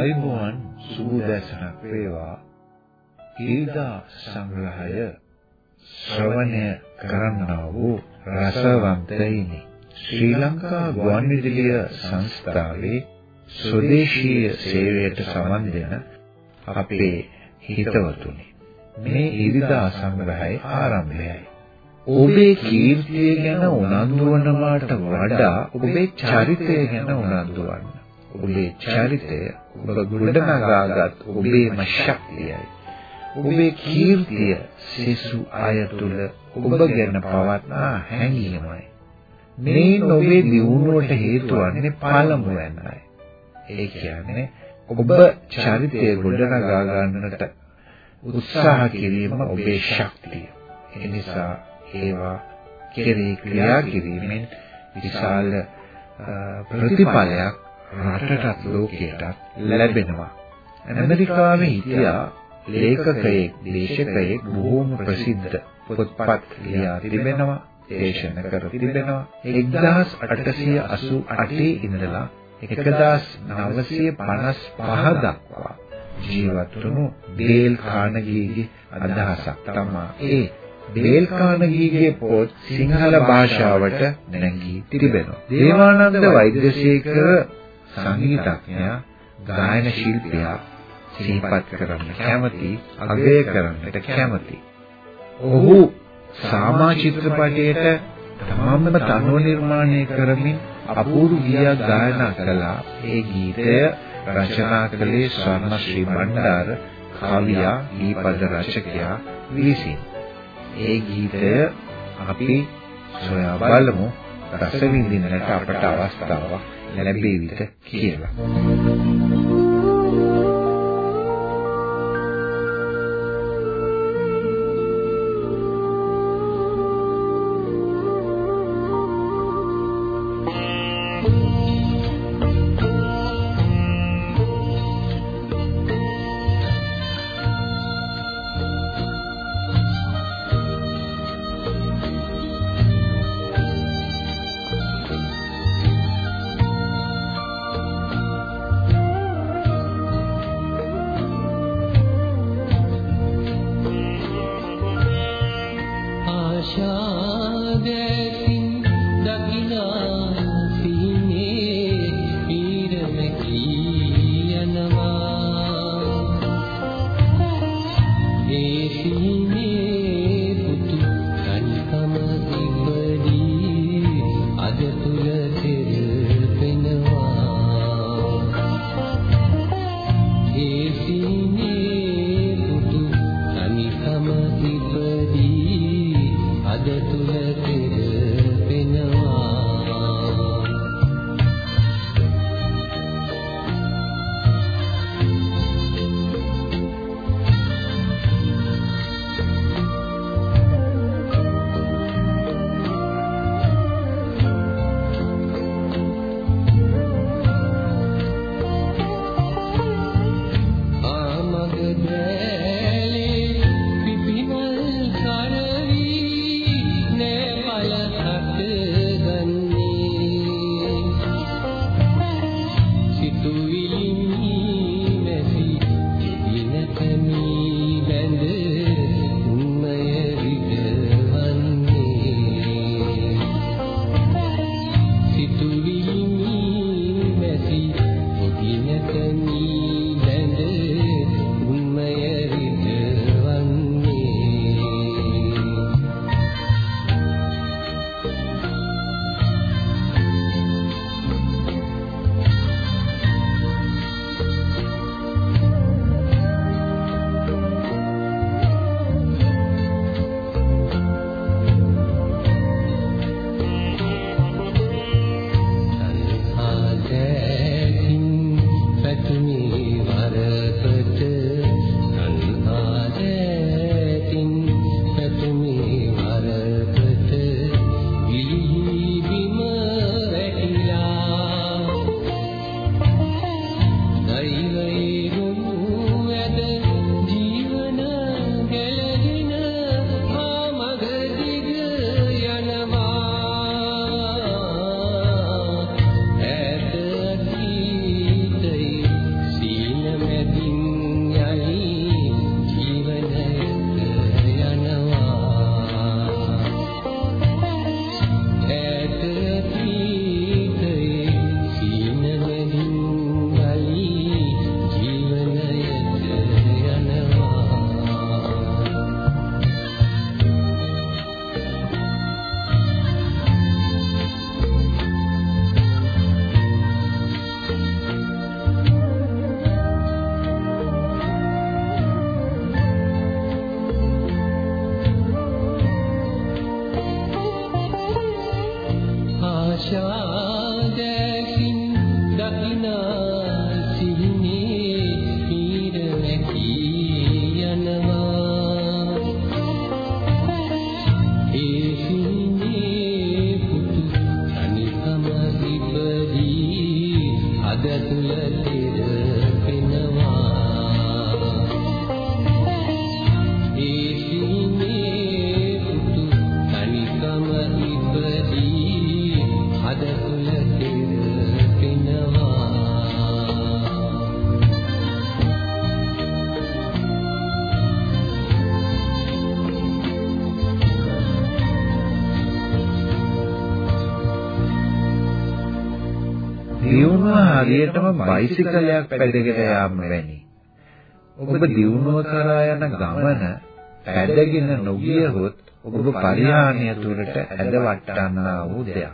අයිබෝන් සුබදැසනක් වේවා. ඊදා සංග්‍රහය ශ්‍රවණය කරන්නා වූ රසවන්තයිනි. ශ්‍රී ලංකා ගුවන්විදුලිය සංස්ථාවේ ස්වදේශීය සේවයට සමන් දෙන අපේ හිතවතුනි. මේ ඉරිදා සංග්‍රහයේ ආරම්භයයි. ඔබේ කීර්තිය ගැන උනන්දු වනවාට වඩා ඔබේ චරිතය ගැන උනන්දු වන්න ඔබේ චරිතය ඔබ ගොඩනගාගත් ඔබේම ශක්තියයි. ඔබේ කීර්තිය සිසු අය තුල ඔබ ගැන පවත්නා හැඟීමයි. මේ ඔබේ දියුණුවට හේතු වන්නේ පළමුවෙන්යි. ඒ කියන්නේ ඔබ චරිතය ගොඩනගා ගන්නට උත්සාහ කිරීම ඔබේ ශක්තිය. ඒ නිසා ඒවා කෙරෙහි ක්‍රියා කිරීමෙන් විශාල ප්‍රතිඵලයක් රටටත් ලෝකයටත් ලැබෙනවා. ඇමරිකාවේ හිටියා ලේඛකයෙක්, දේශකයෙක් බොහෝම ප්‍රසිද්ධ පොත්පත් ලියා තිබෙනවා, දේශන කර තිබෙනවා. 1888 ඉඳලා 1955 දක්වා ජීවත් වුණු බේල් කානගීගේ අදහසක් තමයි ඒ බේල් කානගීගේ පොත් සිංහල භාෂාවට නැගී තිබෙනවා. දේවානන්ද වෛද්‍යශේඛර සංගීතඥයා ගායන ශිල්පියා සිහිපත් කරන්න කැමති අගය කරන්නට කැමති. ඔහු සාමා චිත්‍රපටයේට තමන්ම තනුව නිර්මාණය කරමින් අපූර්ව ගීයක් ගායනා කළා. ඒ ගීතය රචනා කළේ ස්වර්ණ ශ්‍රී බණ්ඩාර කාව්‍යා ගීපද රචකයා විසින්. ඒ ගීතය අපි සොයා බලමු රස විඳින්නට අපට අවස්ථාවක් ලැබෙවිද කියලා. හරියටම බයිසිකලයක් පැදගෙන යාම වැනි. ඔබ දියුණුව කරා යන ගමන පැදගෙන නොගියහොත් ඔබ පරිහානිය තුළට ඇදවට්ටන්නා වූ දෙයක්.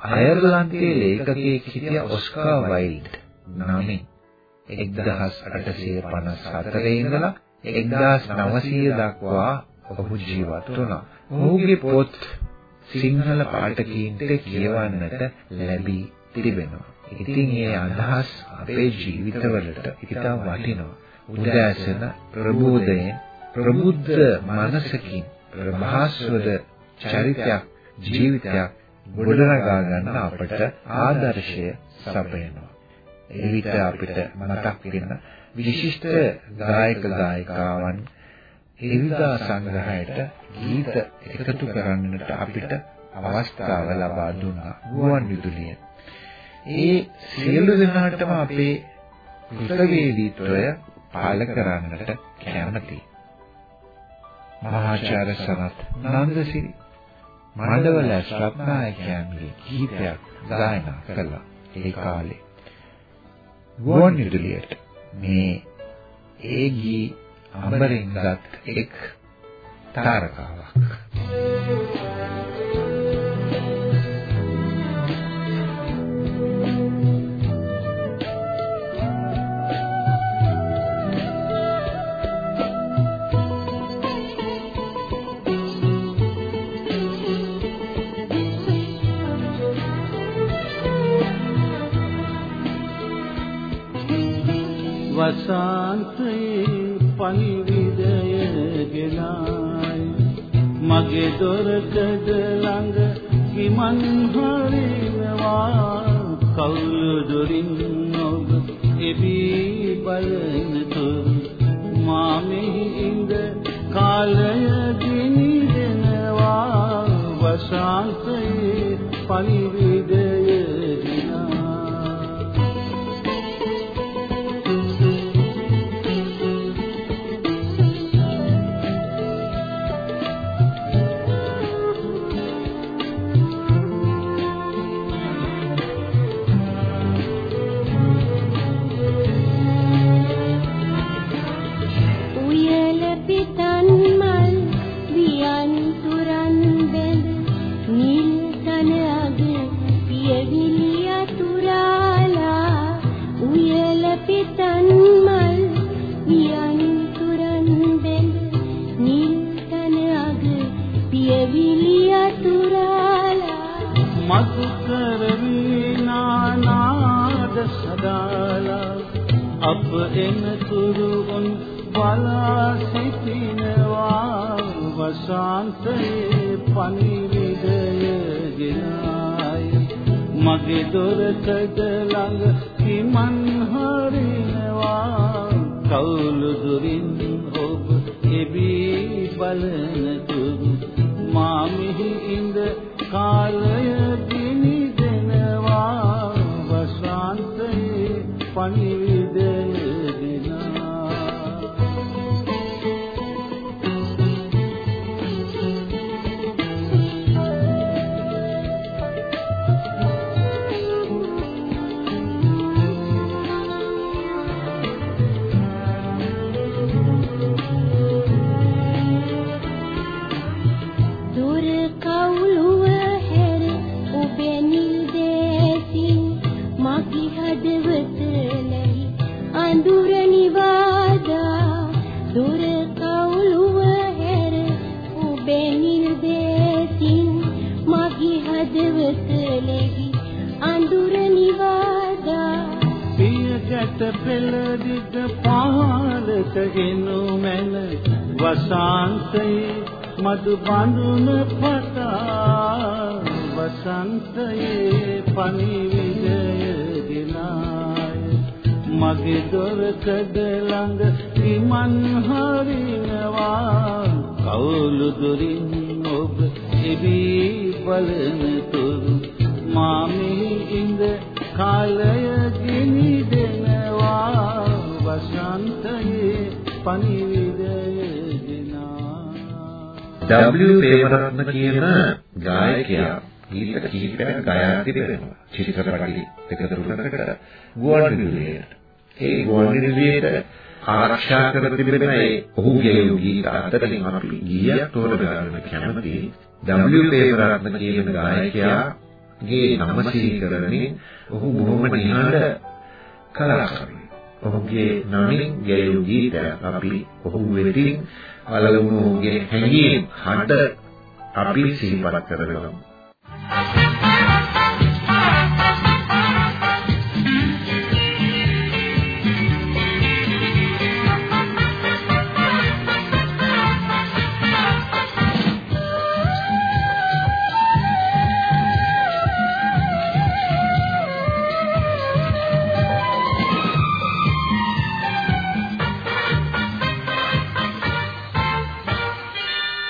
අයර්ලන්තයේ ලේඛකයෙක් හිටිය ඔස්කා වයිල්ඩ් නමින් 1854 ඉඳලා 1900 දක්වා ඔහු ජීවත් වුණා. ඔහුගේ පොත් සිංහල පාඨකීන්ට කියවන්නට ලැබී තිබෙනවා. ඉතින් මේ අදහස් අපේ ජීවිතවලට ඉතා වටිනවා. උදෑසන ප්‍රබෝධයෙන් ප්‍රබුද්ධ මනසකින් ප්‍රභාස්වර චරිතයක් ජීවිතයක් ගොඩනගා ගන්න අපට ආදර්ශය සපයනවා. එවිට අපිට මතක් වෙන විශිෂ්ට ගායක ගායිකාවන් එවිදා සංග්‍රහයට ගීත එකතු කරන්නට අපිට අවස්ථාව ලබා දුන්නා ගුවන් විදුලියෙන්. ඒ සියලු දෙනාටම අපේ කෘතවේදීත්වය පාල කරන්නට කැමැති. මහාචාර්ය සනත් නන්දසිරි මණ්ඩවල රත්නායකයන්ගේ ගීතයක් ගායනා කළා ඒ කාලේ. ගුවන් විදුලියට මේ ඒ ගී අමරින්ගත් එක් තාරකාවක්. වසන්තයේ පණිවිඩය ගෙනායි මගේ දොරකඩ ළඟ කිමන් හරිනවා කවුළු දොරින් ඔබ එබී බලනතු මා මෙහි ඉඳ කාලය දිනිදෙනවා වසන්තයේ පණිවිඩය වසන්තයේ පණිවිඩය ගෙනායි මගේ දොරකඩ ළඟ කිමන් හරිනවා කවුළු දුරින් ඔබ එබී බලන තුරු මා මෙහි ඉඳ කාලය දිනි දෙනවා වසන්තයේ පණිවිඩය වසන්තයේ පණිවිඩය ගෙනා මගේ දොරකඩ ළඟ විමන් හරිනවා. කවුළු දුරින් ඔබ එවි බලන තුරු මා මෙහි ඉඳ කාලය ගිනි දෙනවා. වසන්තයේ පණිවිඩය ගෙනා W. ප්‍රේමරත්න කියන ගායකයා. ගීත කිහිපයක් ගායනා තිබෙනවා චිත්‍රපටි දෙක තුනකට ගුවන්විදුලියට ඒ ගුවන්විදුලියට ආරක්ෂා කර තිබෙන ඒ ඔහුගේ ගීත අතරින් අපි ගීයක් තෝරගන්න කැමතියි. W ප්‍රේමරත්න කියන ගායකයාගේ නම සීකරණේ ඔහු බොහොම නිහඬ කලාකාරයෙක්. ඔහුගේ නමින් ගැයූ ගීතයක් අපි ඔහු වෙතින් අලවුණු ඔහුගේ හැඟීම් හඬ අපි සිහිපත් කරගමු.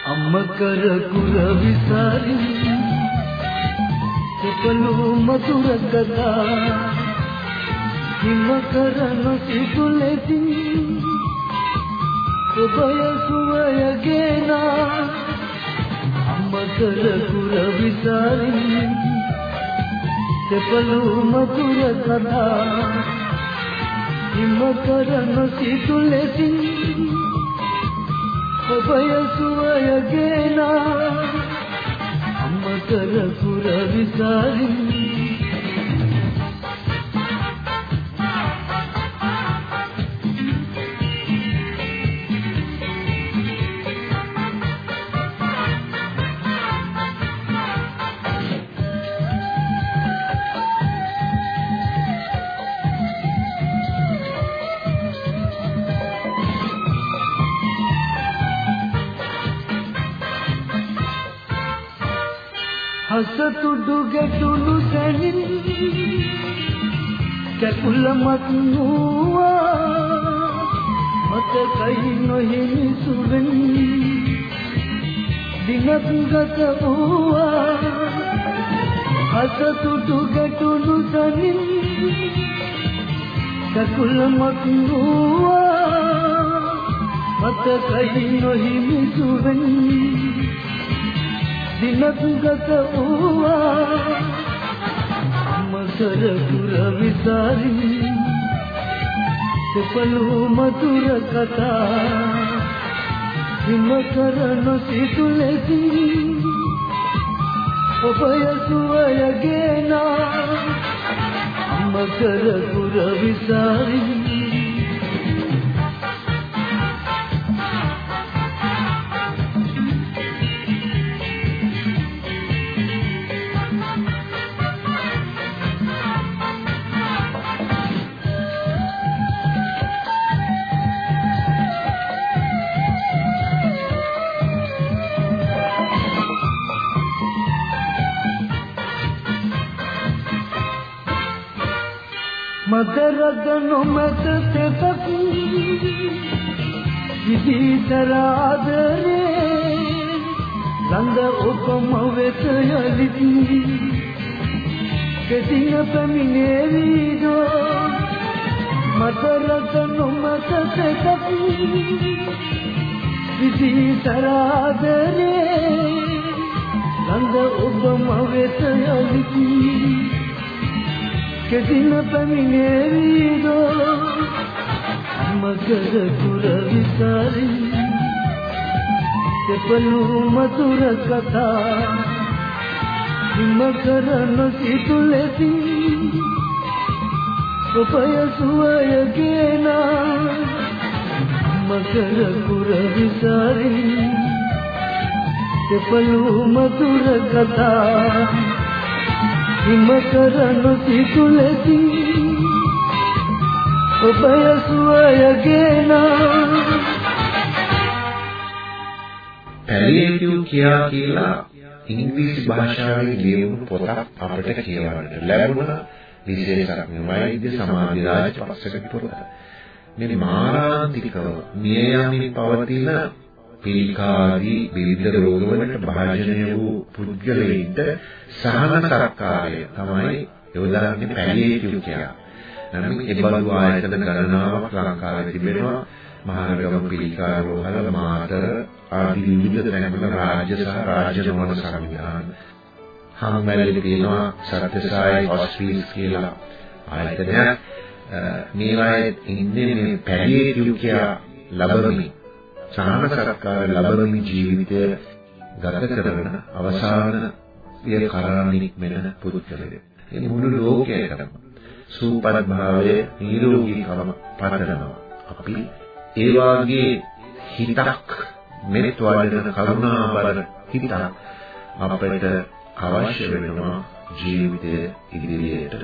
අම්මකර කුර විසරි සුපලු මధుර ගදා හිම කරන සිතුලෙති ඔබය සුවය ගේනා අම්මකර කුර විසරි සුපලු මధుර ගදා හිම කරන සිතුලෙති ඔබය සුවය ගේනා අම්මකර කුර විසරි හසතුඩු ගැටුණු සැනින් කැකුලමත් නුවා මතකයි නොහිමි සුවෙන් දිනක් ගත වූවා හසතුඩු ගැටුණු සැනින් කැකුලමත් නුවා මතකයි නොහිමි සුවෙන් දිනක් ගත වූවා. මකර පුර විසරි. සපලු මధుර කතා. හිම කරන සිතුලෙති ඔබය සුවය ගේනා. මකර පුර විසරි. නොමැත තෙතක් විදීතරාදරේ ළඟ ඔබම වෙත යලිත් කෙටින පැමිණේවිදෝ මදරද නොමැත තෙතක් විදීතරාදරේ ළඟ ඔබම වෙත යලිත් කෙදින පැමිණේවිදෝ මකර කුර විසරි. තෙපලු මధుර කතා. හිම කරන සිතුලෙති ඔබය සුවය ගේනා මකර කුර විසරි. තෙපලු මధుර කතා. හිම කරන සිතුලෙති ඔබය සුවය ගේනා පැලියටිව් කියා කියලා ඉංග්‍රීසි භාෂාවේ ලියවුණු පොතක් අපට කියවන්න ලැබුණා. විශේෂයක් වෛද්‍ය සමාජ රාජ පස්සකට පොරත. මේ මාරාන්තිකව මිය යමින් පවතින පිළිකාරී විවිධ රෝගවලට භාජනය වූ පුද්ගලයින්ට සහන සත්කාරය තමයි යොදාන්නේ පැලියේටිව් කියලා. නමුත් ඒ බඳු ආයතන ගණනාවක් ලංකාවේ තිබෙනවා. මහානගම පිළිකා රෝහල මාතර ආදී විවිධ තැන්වල රාජ්‍ය සහ රාජ්‍ය නොවන සංවිධාන හාමැලේ තියෙනවා සත්‍යසායි හොස්පිටල් කියලා ආයතනයක් මේවායේ ඉන්නේ මේ පැලියේටිව් කියලා ලබමින් සාහන සත්කාර ලබමින් ජීවිතය ගත කරන අවසාන විය කරණික් මෙන්න පුදුකලේ. මේ මුළු ලෝකයටම සූපත් භාවයේ නිරෝගීකම පතනවා. අපි ඒ වාගේ හිතක් මෙත් වඩන කරුණාබර හිතක් අපිට අවශ්‍ය වෙනවා ජීවිතය ඉදිරියට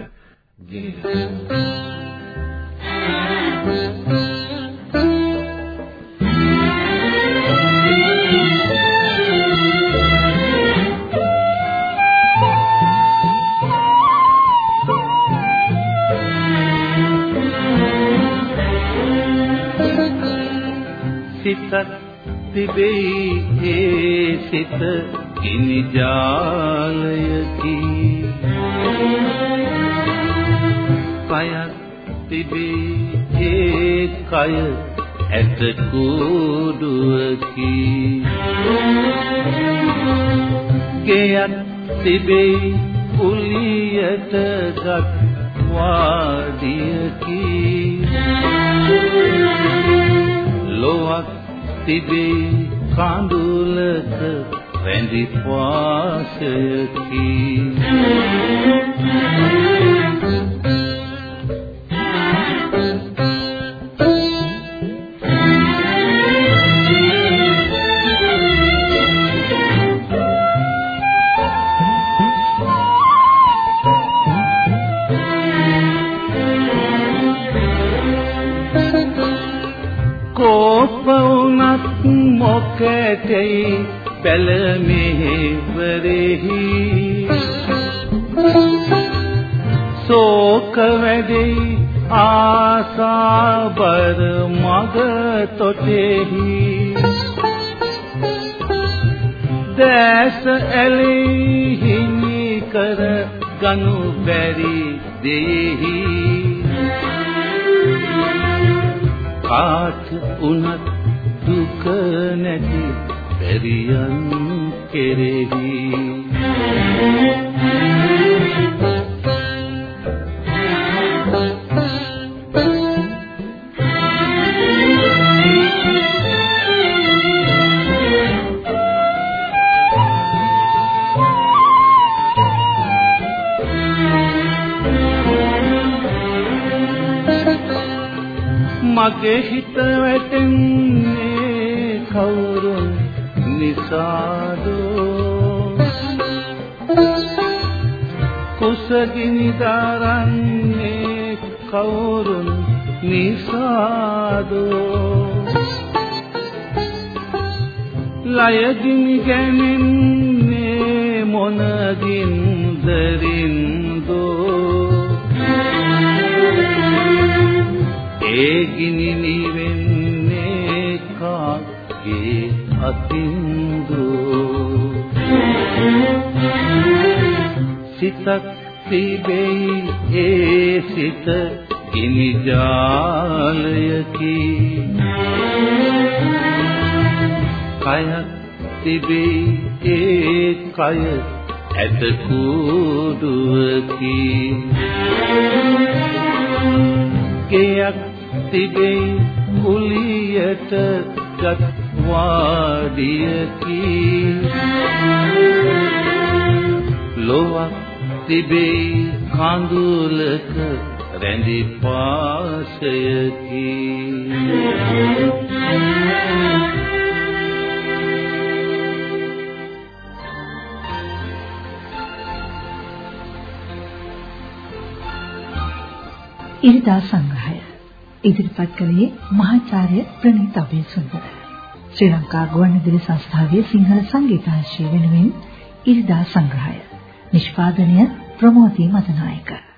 ගෙනියන්න. සිතක් තිබෙයි ඒ සිත ගිනි ජාලයකි. කයක් තිබෙයි ඒ කය ඇත කුඩුවකි. ගෙයක් තිබෙයි කුලියට ගත් වාඩියකි තිබේ කඳුලක රැඳි වාසයකි මොකටයි බැල මෙහෙවරෙහි සෝක වැඩි ආසාබර මග තොටෙහි. දැස ඇලෙහි කර ගනු බැරි දෙහි කාත් උනත් දුක නැති පෙරියන් කෙරෙහි. මගේ හිත වැටෙන්නේ කවුරුන් නිසාදෝ. කුසගිනි දරන්නේ කවුරුන් නිසාදෝ? ලයගිනි ගැනෙන්නේ මොනගින් දරින්දෝ ඒ ගිනි නිවෙන්නේ සිතක් තිබෙයි ඒ සිත ගිනි ජාලයකි. කයක් තිබෙයි ඒ කය ඇත කුඩුවකි. ගෙයක් තිබෙයි කුලියට ගත් වාඩියකි. ලොවක් තිබෙයි කඳුලක රැඳි පාසයකි ඉරිදා සංග්‍රහය. ඉදිරිපත් කළේ මහාචාර්ය ප්‍රනීත අබේසුන්දර. ශ්‍රී ලංකා ගුවන්විදුලි සංස්ථාවේ සිංහල සංගීතාංශය වෙනුවෙන් ඉරිදා සංග්‍රහය. නිෂ්පාදනය ප්‍රමෝදී මතනායක